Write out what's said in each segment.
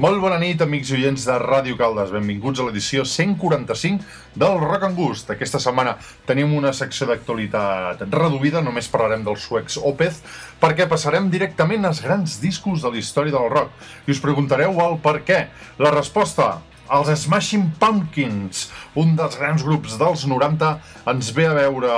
Molt bona nit, amics i oients de Ràdio Caldes. Benvinguts a l'edició 145 del Rock and Gust. Aquesta setmana tenim una secció d'actualitat reduïda, només parlarem dels suecs Opeth, perquè passarem directament als grans discos de la història del rock. I us preguntareu el per què. La resposta, els Smashing Pumpkins, un dels grans grups dels 90, ens ve a veure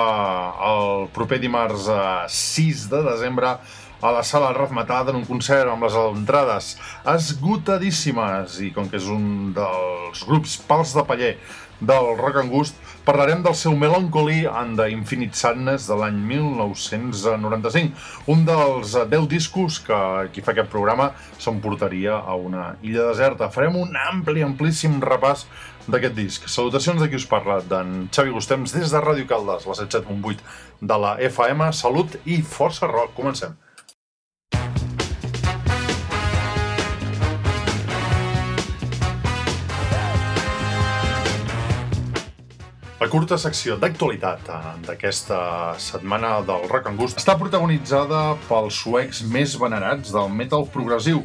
el proper dimarts 6 de desembre a la sala Razmetada en un concert amb les entrades esgotadíssimes i com que és un dels grups pals de paller del Rock and Gust, parlarem del seu Melancholy and the Infinite Sadness de l'any 1995, un dels 10 discos que qui fa aquest programa s'emportaria a una illa deserta. Farem un ampli, amplíssim repàs d'aquest disc. Salutacions de qui us parla, d'en Xavi Gustems, des de Ràdio Caldes, la 77.8 de la FM. Salut i força rock. Comencem. La curta secció d'actualitat eh, d'aquesta setmana del Rock and Gust està protagonitzada pels suecs més venerats del metal progressiu,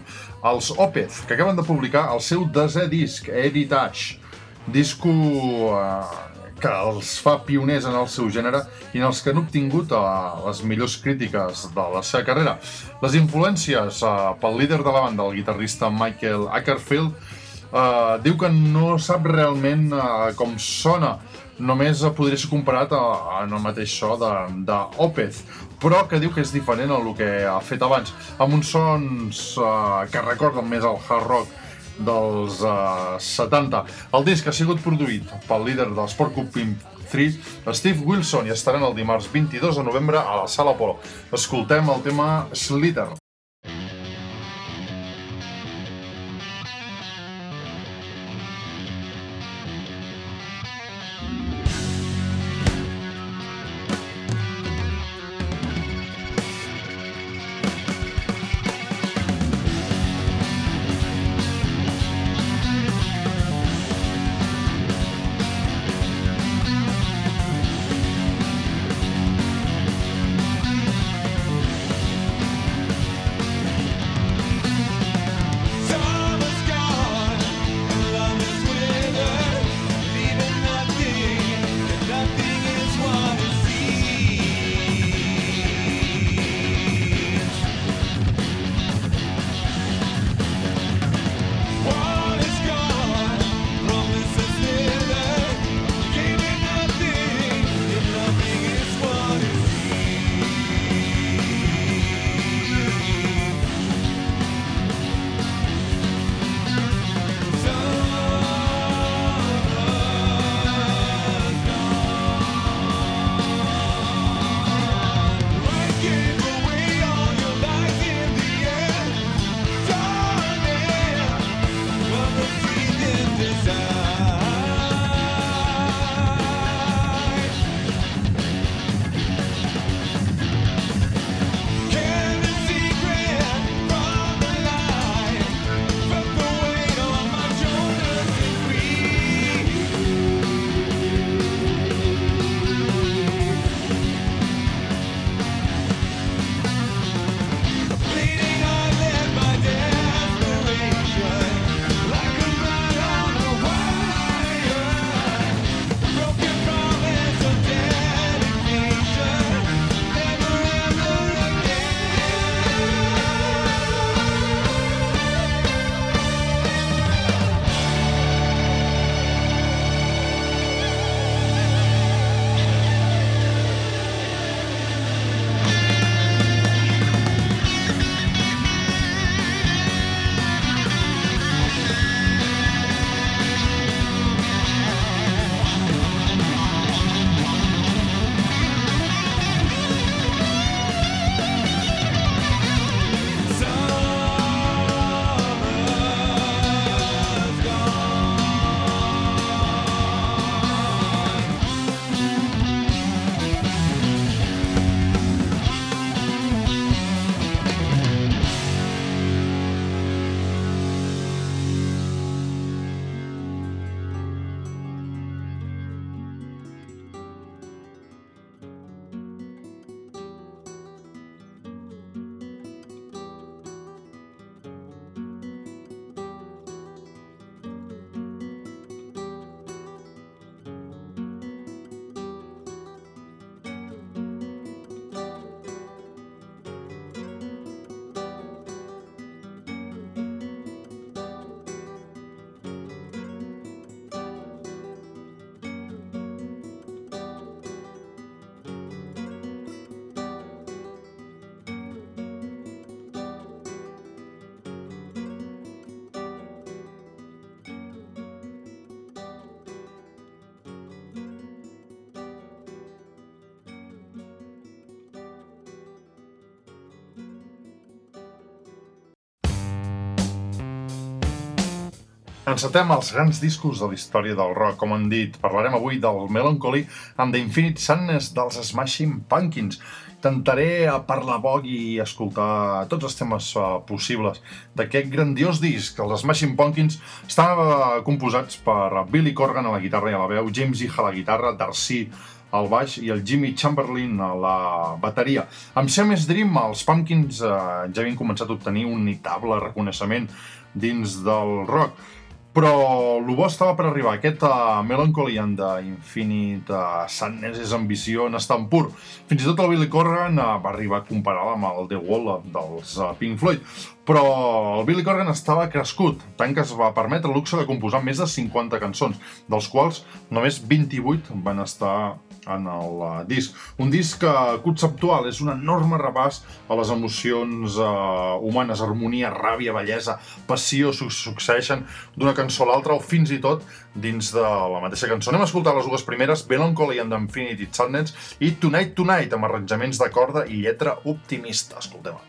els Opeth, que acaben de publicar el seu desè disc, Heritage, disco eh, que els fa pioners en el seu gènere i en els que han obtingut eh, les millors crítiques de la seva carrera. Les influències eh, pel líder de la banda, el guitarrista Michael Ackerfield, eh, diu que no sap realment eh, com sona només podria ser comparat a, en el mateix so d'Opeth, però que diu que és diferent al que ha fet abans, amb uns sons uh, que recorden més el hard rock dels uh, 70. El disc ha sigut produït pel líder dels Porcupine 3, Steve Wilson, i estaran el dimarts 22 de novembre a la Sala Apollo. Escoltem el tema Slither. Encetem els grans discos de la història del rock. Com han dit, parlarem avui del Melancholy and the Infinite Sadness dels Smashing Pumpkins. Intentaré parlar poc i escoltar tots els temes uh, possibles d'aquest grandiós disc. Els Smashing Pumpkins estan uh, composats per Billy Corgan a la guitarra i a la veu, James Iha a la guitarra, Darcy al baix i el Jimmy Chamberlain a la bateria. Amb Semes Dream, els Pumpkins eh, ja havien començat a obtenir un notable reconeixement dins del rock però el bo estava per arribar. Aquest uh, Melancholy and the Infinite uh, Sadness és ambició en estat pur. Fins i tot el Billy Corgan uh, va arribar a comparar-la amb el The Wall dels uh, Pink Floyd. Però el Billy Corgan estava crescut, tant que es va permetre el luxe de composar més de 50 cançons, dels quals només 28 van estar en el uh, disc. Un disc uh, conceptual, és un enorme repàs a les emocions uh, humanes, harmonia, ràbia, bellesa, passió, su succeeixen d'una cançó a l'altra o fins i tot dins de la mateixa cançó. Anem a escoltar les dues primeres, Melancholy and Infinity Sadness i Tonight Tonight, amb arranjaments de corda i lletra optimista. Escoltem-ho.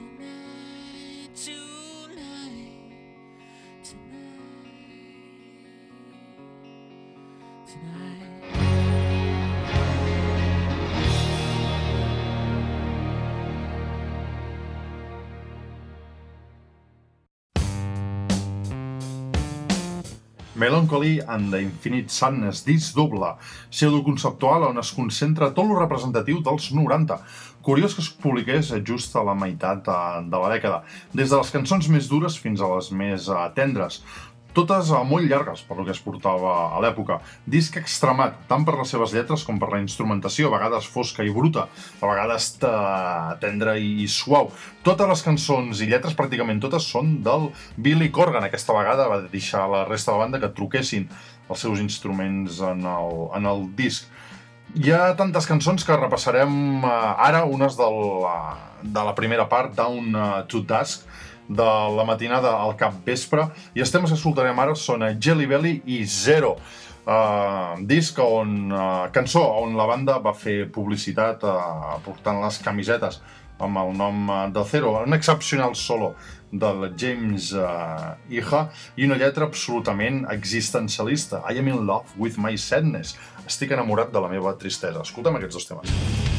Tonight, tonight, tonight, tonight. Melancholy and the Infinite Sadness, disc doble, pseudoconceptual on es concentra tot lo representatiu dels 90. Curiós que es publiqués just a la meitat de, de la dècada, des de les cançons més dures fins a les més uh, tendres. Totes molt llargues, per lo que es portava a l'època. Disc extremat, tant per les seves lletres com per la instrumentació, a vegades fosca i bruta, a vegades tendra i, suau. Totes les cançons i lletres, pràcticament totes, són del Billy Corgan. Aquesta vegada va deixar la resta de la banda que truquessin els seus instruments en el, en el disc. Hi ha tantes cançons que repassarem uh, ara, unes del, uh, de la primera part, Down uh, to Dusk, de la matinada al cap vespre, i els temes que escoltarem ara són Jelly Belly i Zero, uh, disc on, uh, cançó on la banda va fer publicitat uh, portant les camisetes amb el nom de Zero, un excepcional solo del James uh, Iha i una lletra absolutament existencialista. I am in love with my sadness. Estic enamorat de la meva tristesa. Escolta'm aquests dos temes.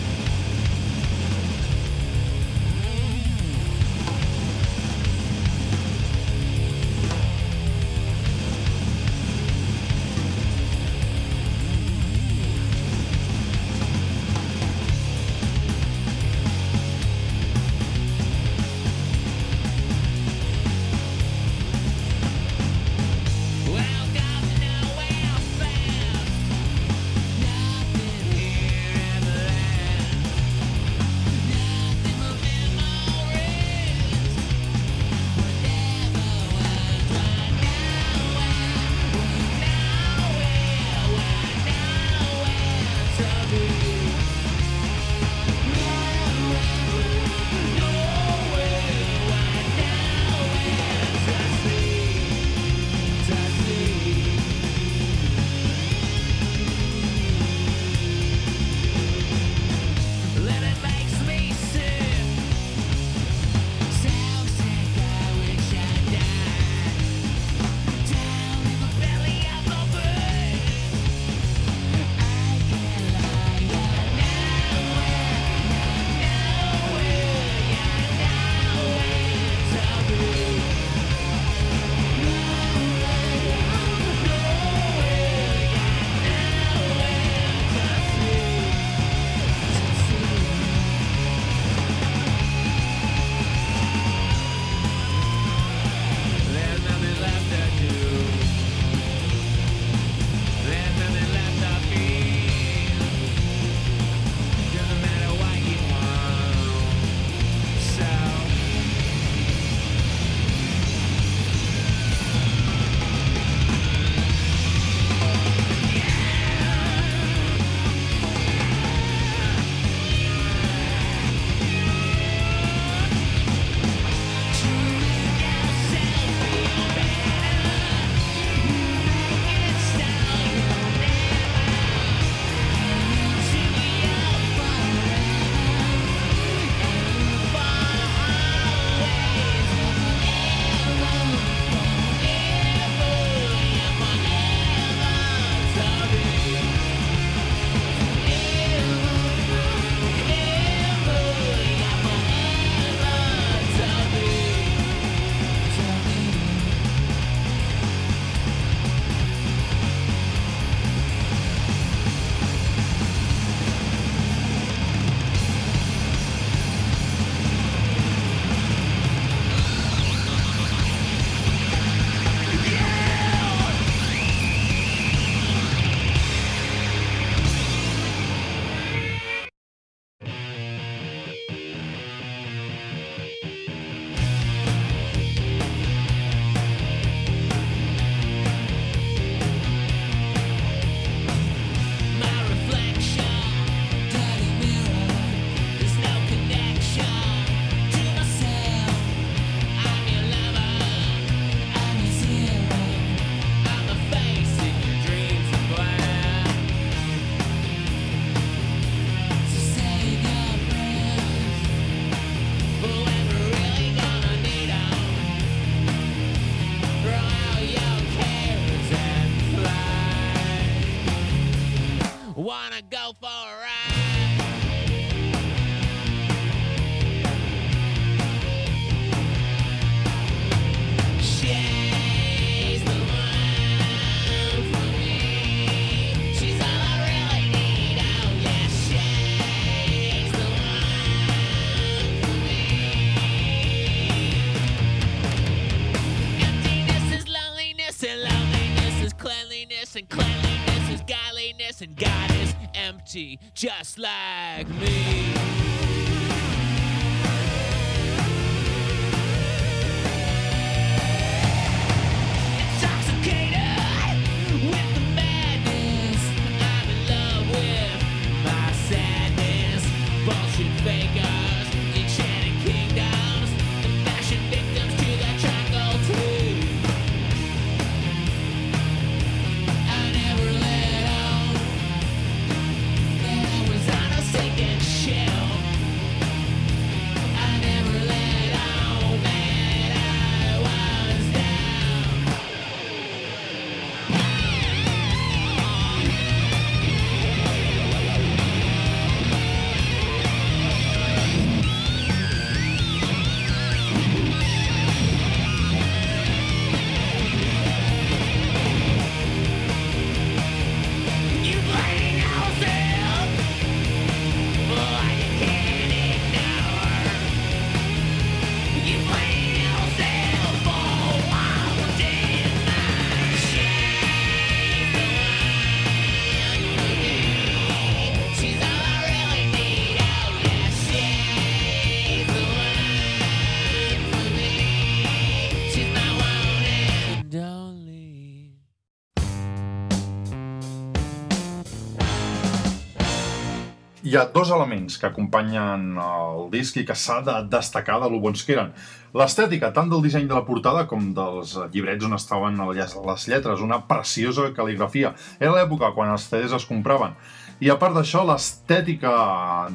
Hi ha dos elements que acompanyen el disc i que s'ha de destacar de lo bons que eren. L'estètica, tant del disseny de la portada com dels llibrets on estaven les lletres, una preciosa cal·ligrafia. Era l'època quan els CDs es compraven. I a part d'això, l'estètica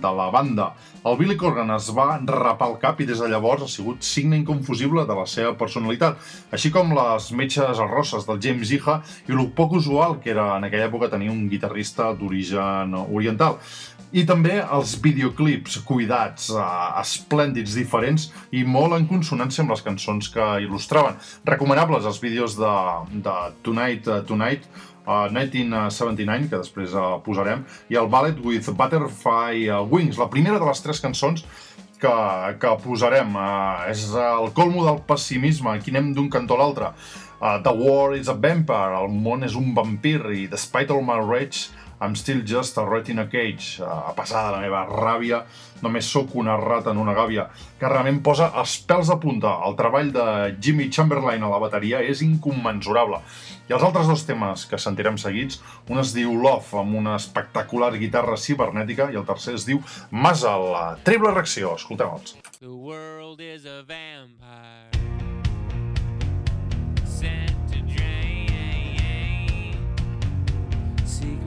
de la banda. El Billy Corgan es va rapar el cap i des de llavors ha sigut signe inconfusible de la seva personalitat, així com les metges rosses del James Iha i el poc usual que era en aquella època tenir un guitarrista d'origen oriental. I també els videoclips cuidats, eh, esplèndids, diferents i molt en consonància amb les cançons que il·lustraven. Recomanables els vídeos de, de Tonight, uh, Tonight, uh, 1979, que després uh, posarem, i el Ballet with Butterfly Wings, la primera de les tres cançons que, que posarem. Uh, és el colmo del pessimisme, aquí anem d'un cantó a l'altre. Uh, the war is a vampire, el món és un vampir, i despite all my rage, I'm still just a rat in a cage. Uh, a pesar de la meva ràbia, només sóc una rata en una gàbia, que realment posa els pèls de punta. El treball de Jimmy Chamberlain a la bateria és incommensurable. I els altres dos temes que sentirem seguits, un es diu Love, amb una espectacular guitarra cibernètica, i el tercer es diu Muzzle, la triple reacció. Escolteu-los. The world is a vampire sent to drain secret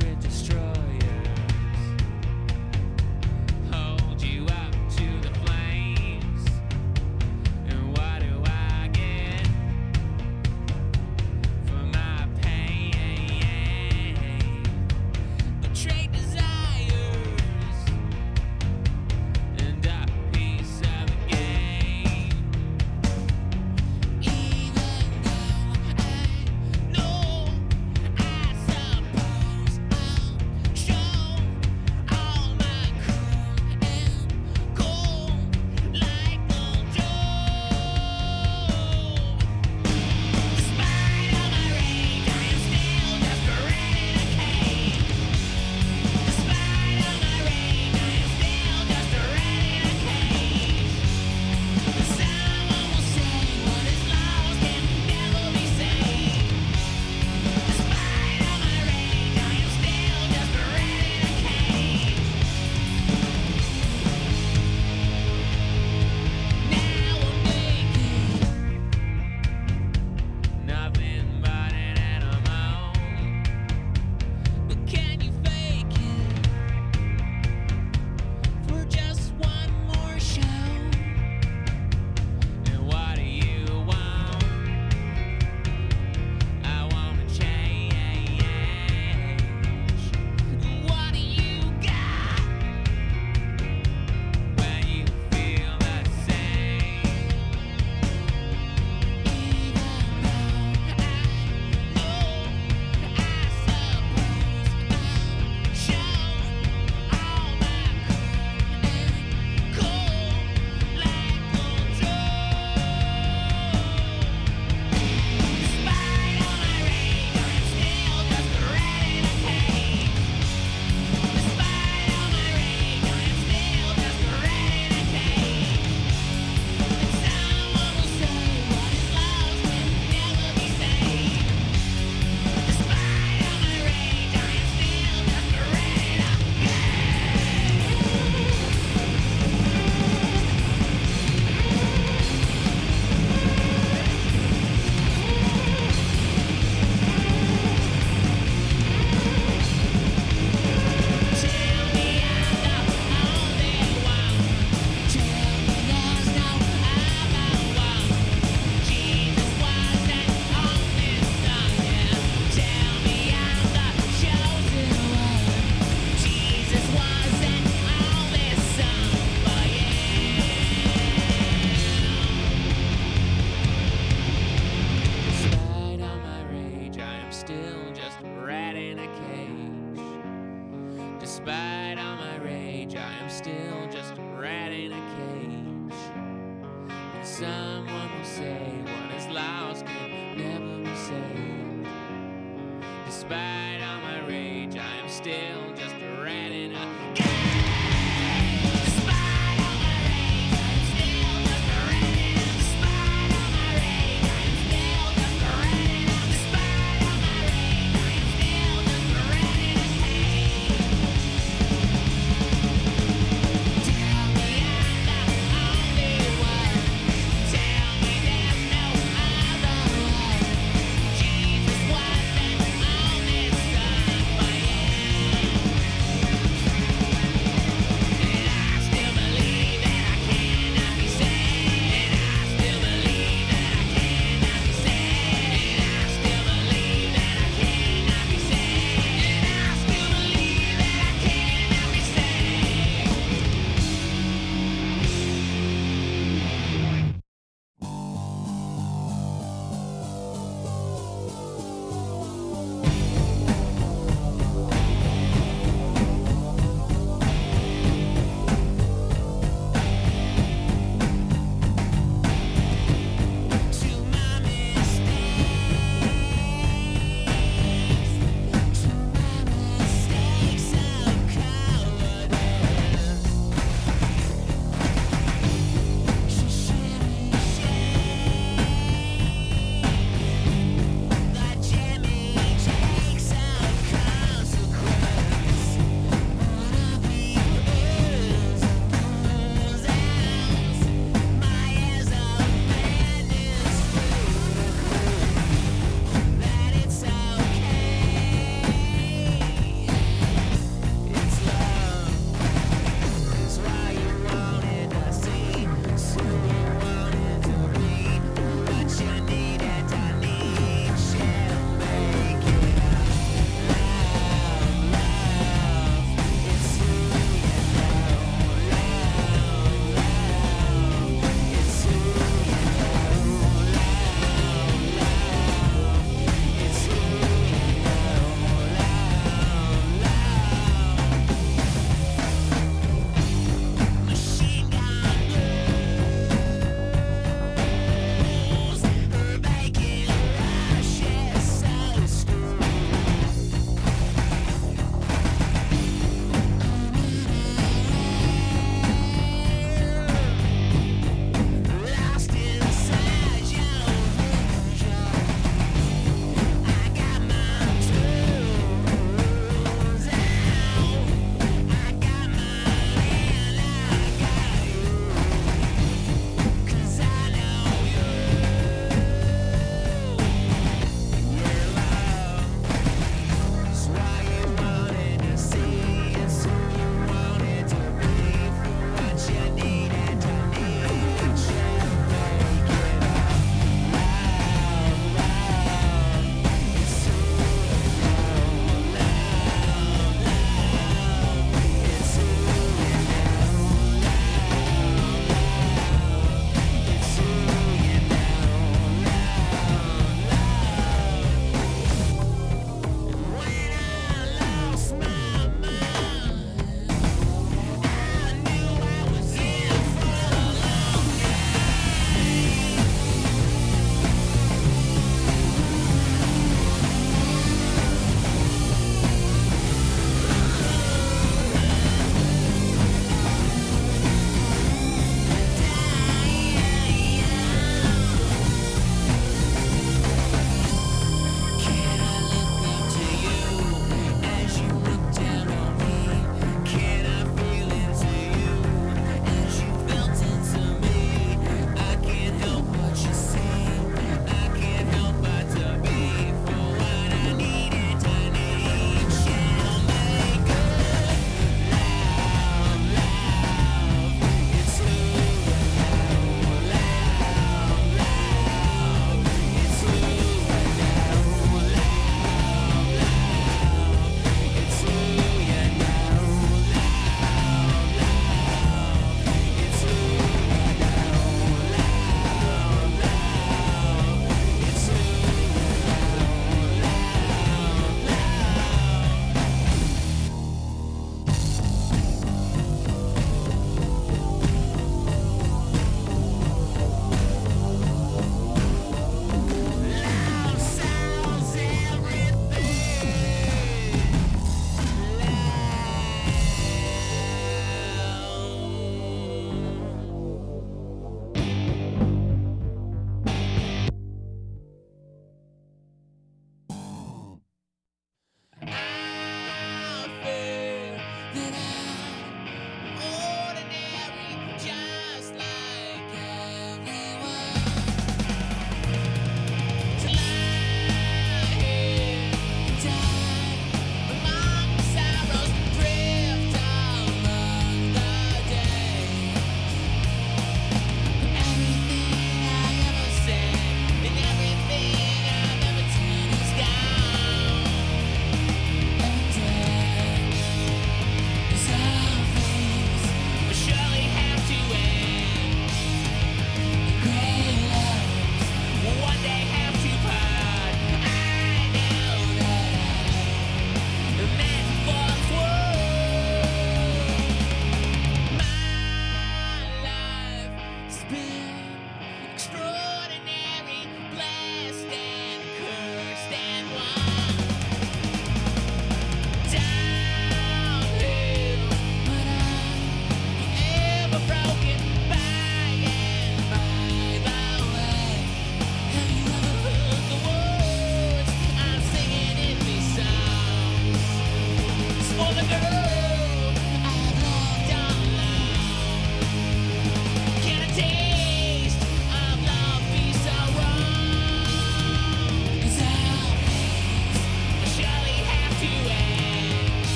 Despite all my rage, I am still just a rat in a cage. And someone will say, What is lost can never be saved. Despite all my rage, I am still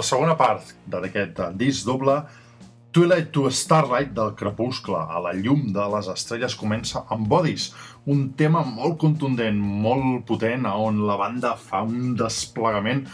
La segona part d'aquest eh, disc doble, Twilight to Starlight del crepuscle, a la llum de les estrelles, comença amb Bodies, un tema molt contundent, molt potent, on la banda fa un desplegament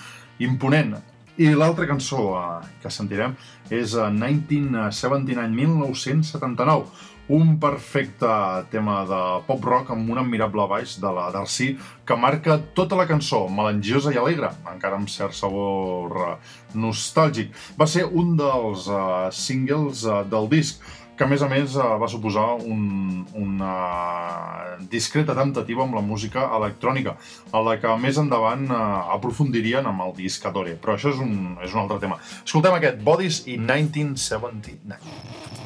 imponent. I l'altra cançó eh, que sentirem és eh, 1979, 1979, un perfecte tema de pop-rock amb un admirable baix de la Darcy que marca tota la cançó, melangiosa i alegre, encara amb cert sabor eh, nostàlgic. Va ser un dels uh, singles uh, del disc, que a més a més va suposar un, una discreta temptativa amb la música electrònica, a la que més endavant aprofundirien amb el disc Adore, però això és un, és un altre tema. Escoltem aquest, Bodies i 1979.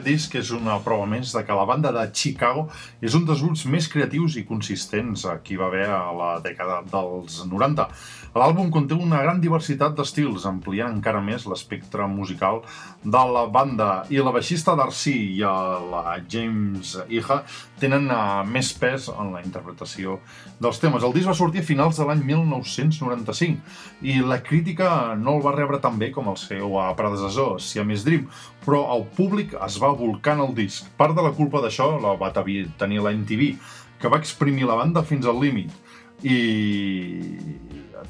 Aquest disc és una prova més de que la banda de Chicago és un dels grups més creatius i consistents que hi va haver a la dècada dels 90. L'àlbum conté una gran diversitat d'estils, ampliant encara més l'espectre musical de la banda, i la baixista Darcy i la James Iha tenen uh, més pes en la interpretació dels temes. El disc va sortir a finals de l'any 1995 i la crítica no el va rebre tan bé com el seu uh, predecessor, Siamese Dream, però el públic es va volcar en el disc. Part de la culpa d'això la va tenir la MTV, que va exprimir la banda fins al límit i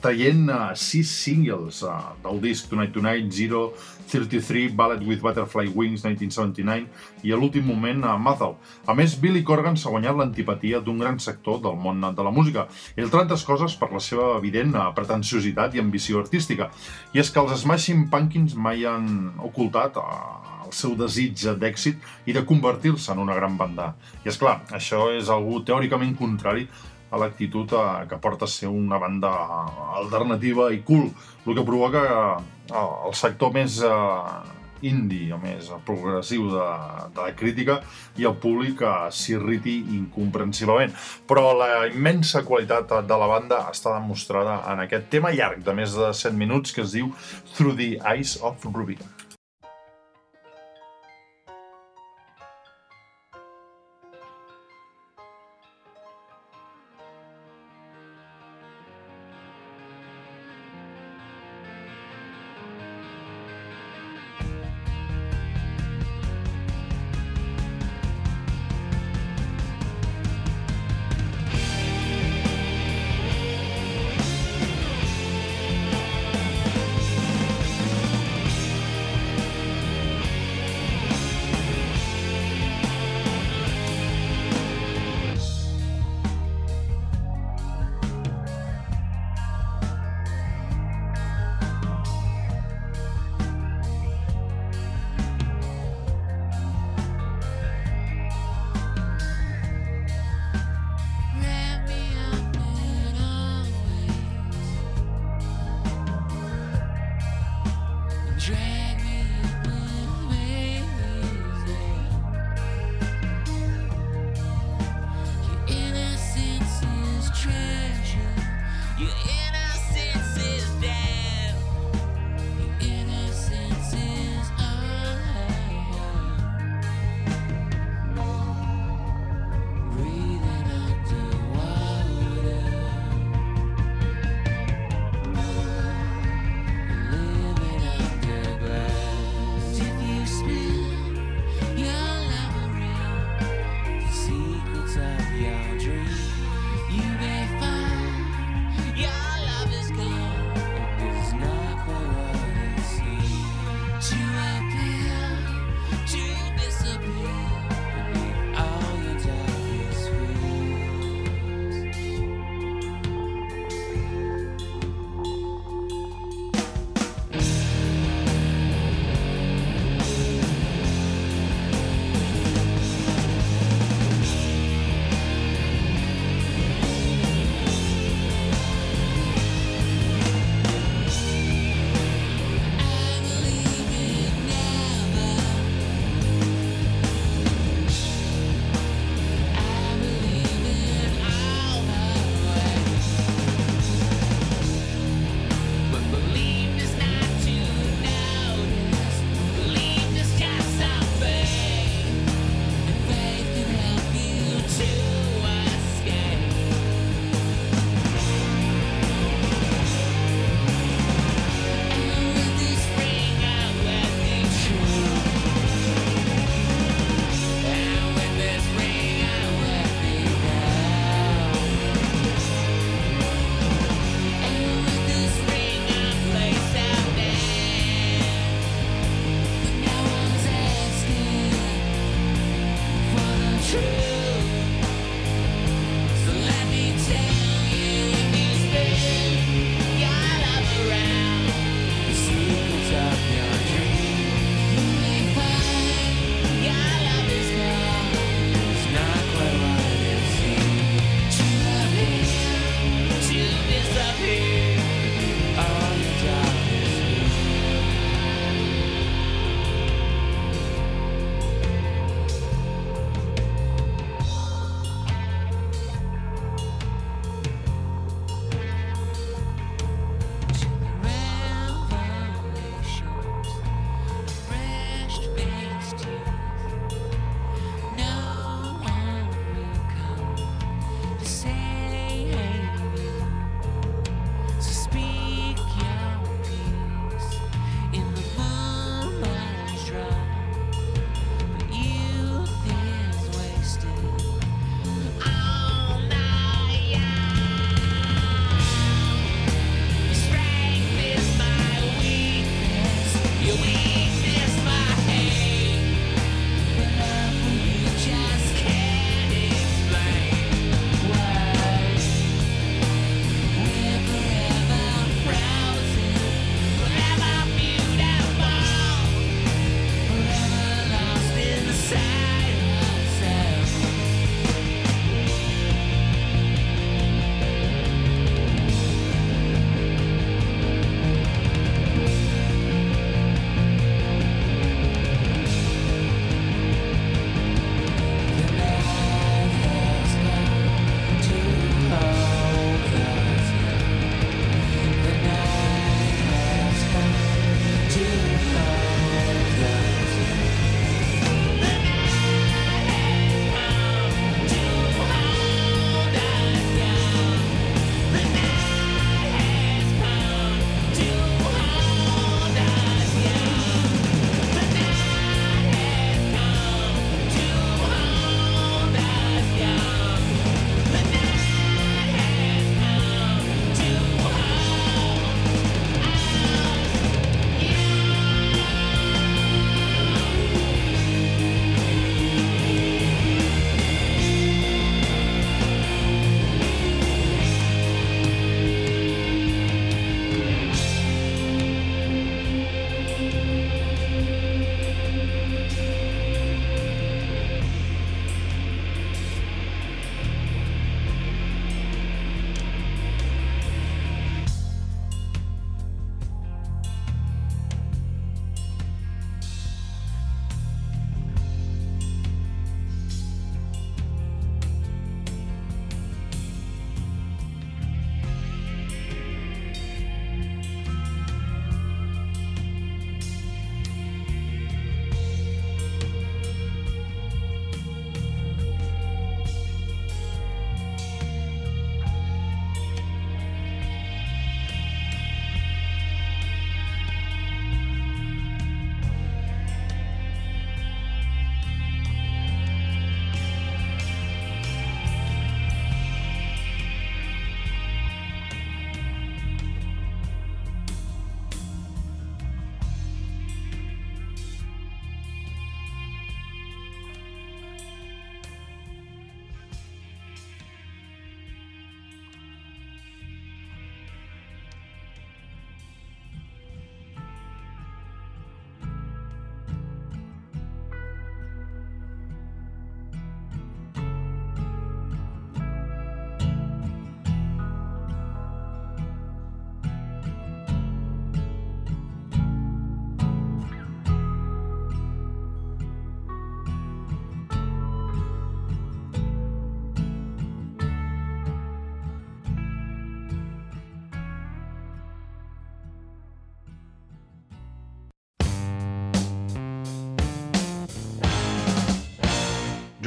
traient uh, sis singles uh, del disc Tonight Tonight, Zero, 33, Ballet with Butterfly Wings, 1979 i a l'últim moment a uh, Muzzle. A més, Billy Corgan s'ha guanyat l'antipatia d'un gran sector del món de la música, entre altres coses per la seva evident uh, pretensiositat i ambició artística. I és que els Smashing Pumpkins mai han ocultat uh, el seu desig d'èxit i de convertir-se en una gran banda. I és clar, això és algú teòricament contrari a l'actitud eh, que porta a ser una banda alternativa i cool, el que provoca eh, el sector més eh, indie, o més progressiu de, de la crítica i el públic s'irriti incomprensiblement. Però la immensa qualitat de la banda està demostrada en aquest tema llarg de més de 7 minuts que es diu Through the Eyes of Ruby.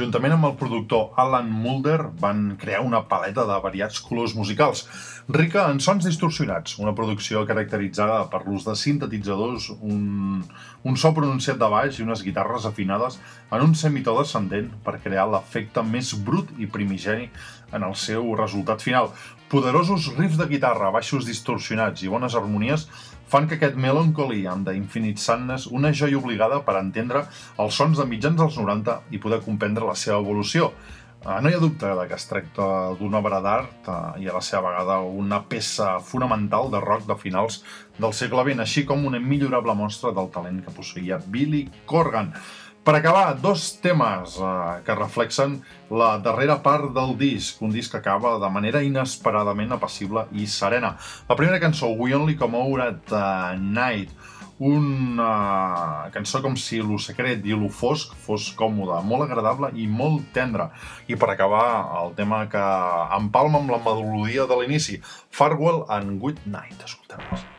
Juntament amb el productor Alan Mulder, van crear una paleta de variats colors musicals, rica en sons distorsionats, una producció caracteritzada per l'ús de sintetitzadors, un, un so pronunciat de baix i unes guitarres afinades en un semitó descendent per crear l'efecte més brut i primigeni en el seu resultat final. Poderosos riffs de guitarra, baixos distorsionats i bones harmonies fan que aquest Melancholy and the Infinite Sadness una joia obligada per entendre els sons de mitjans dels 90 i poder comprendre la seva evolució. Eh, No hi ha dubte de que es tracta d'una obra d'art eh, i a la seva vegada una peça fonamental de rock de finals del segle XX, així com una immillorable mostra del talent que posseïa Billy Corgan. Per acabar, dos temes eh, que reflexen la darrera part del disc, un disc que acaba de manera inesperadament apassible i serena. La primera cançó, We Only Come Out at Night, una cançó com si lo secret i lo fosc fos còmode, molt agradable i molt tendre. I per acabar, el tema que empalma amb la melodia de l'inici, Farewell and Good Night. Escoltem-nos.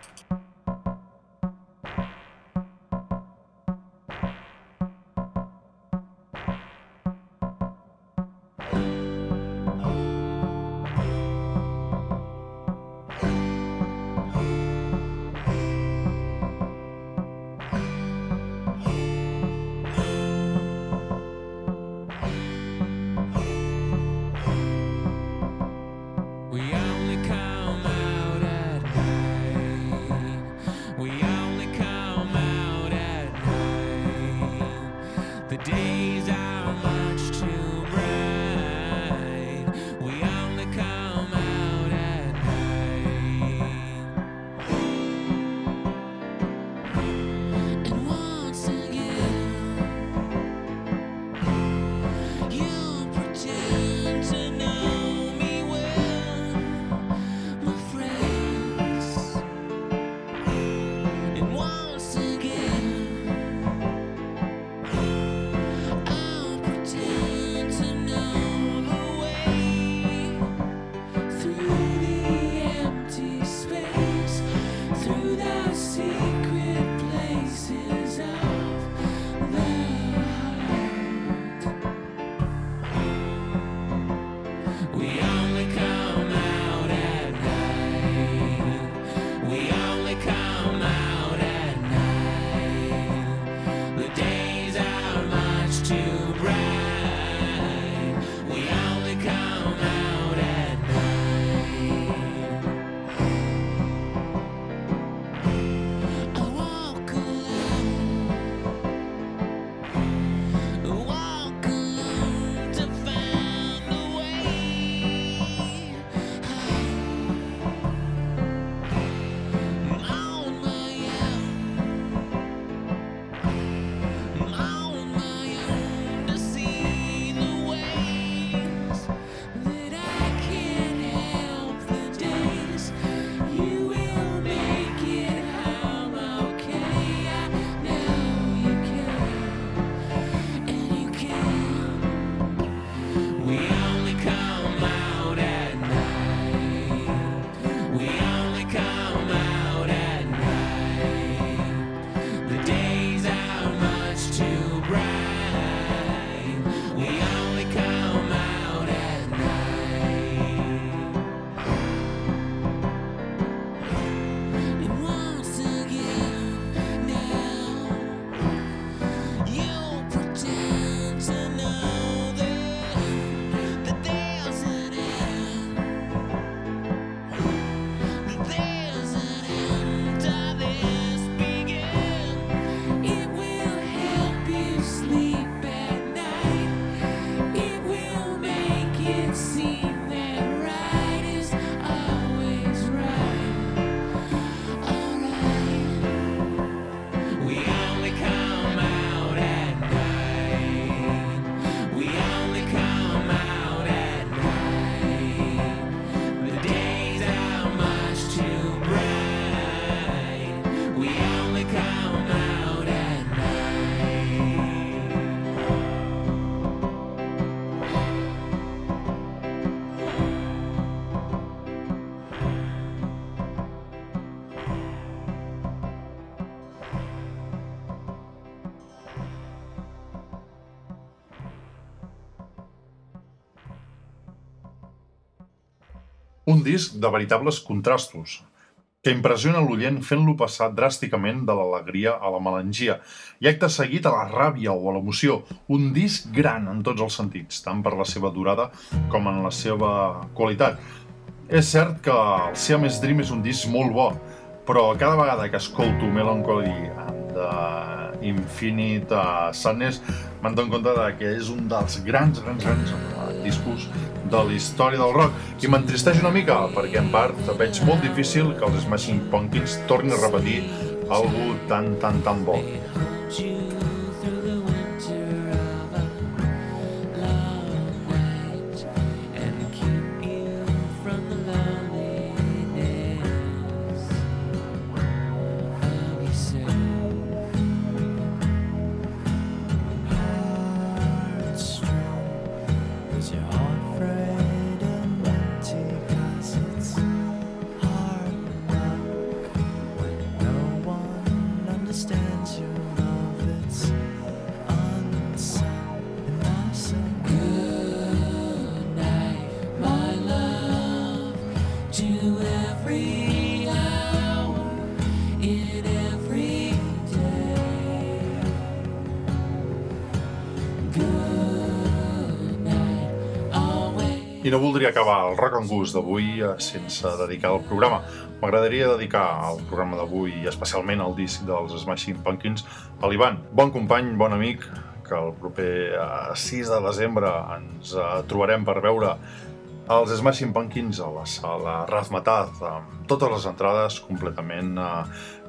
Disc de veritables contrastos, que impressiona l'oient fent-lo passar dràsticament de l'alegria a la melangia i acte seguit a la ràbia o a l'emoció. Un disc gran en tots els sentits, tant per la seva durada com en la seva qualitat. És cert que el Siamese Dream és un disc molt bo, però cada vegada que escolto Melancholy and uh, Infinite uh, Sadness me'n dono compte que és un dels grans, grans, grans discos de la història del rock i m'entristeix una mica perquè en part veig molt difícil que els Smashing Pumpkins tornin a repetir algú tan, tan, tan bo. I no voldria acabar el Rock and Gust d'avui eh, sense dedicar el programa. M'agradaria dedicar el programa d'avui, especialment al disc dels Smashing Pumpkins, a l'Ivan. Bon company, bon amic, que el proper eh, 6 de desembre ens eh, trobarem per veure els Smashing Pumpkins a la sala Razmataz, amb totes les entrades completament eh,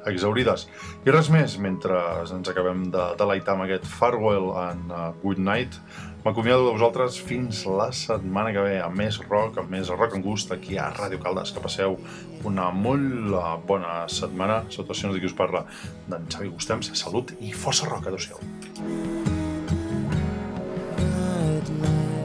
exaurides. I res més, mentre ens acabem de deleitar amb aquest Farewell and Good Night, m'acomiado de vosaltres fins la setmana que ve, amb més rock, amb més rock en gust, aquí a Ràdio Caldes. Que passeu una molt eh, bona setmana. Salutacions de qui us parla, d'en Xavi Gustems. Salut i força rock. Adéu-siau. Night, night.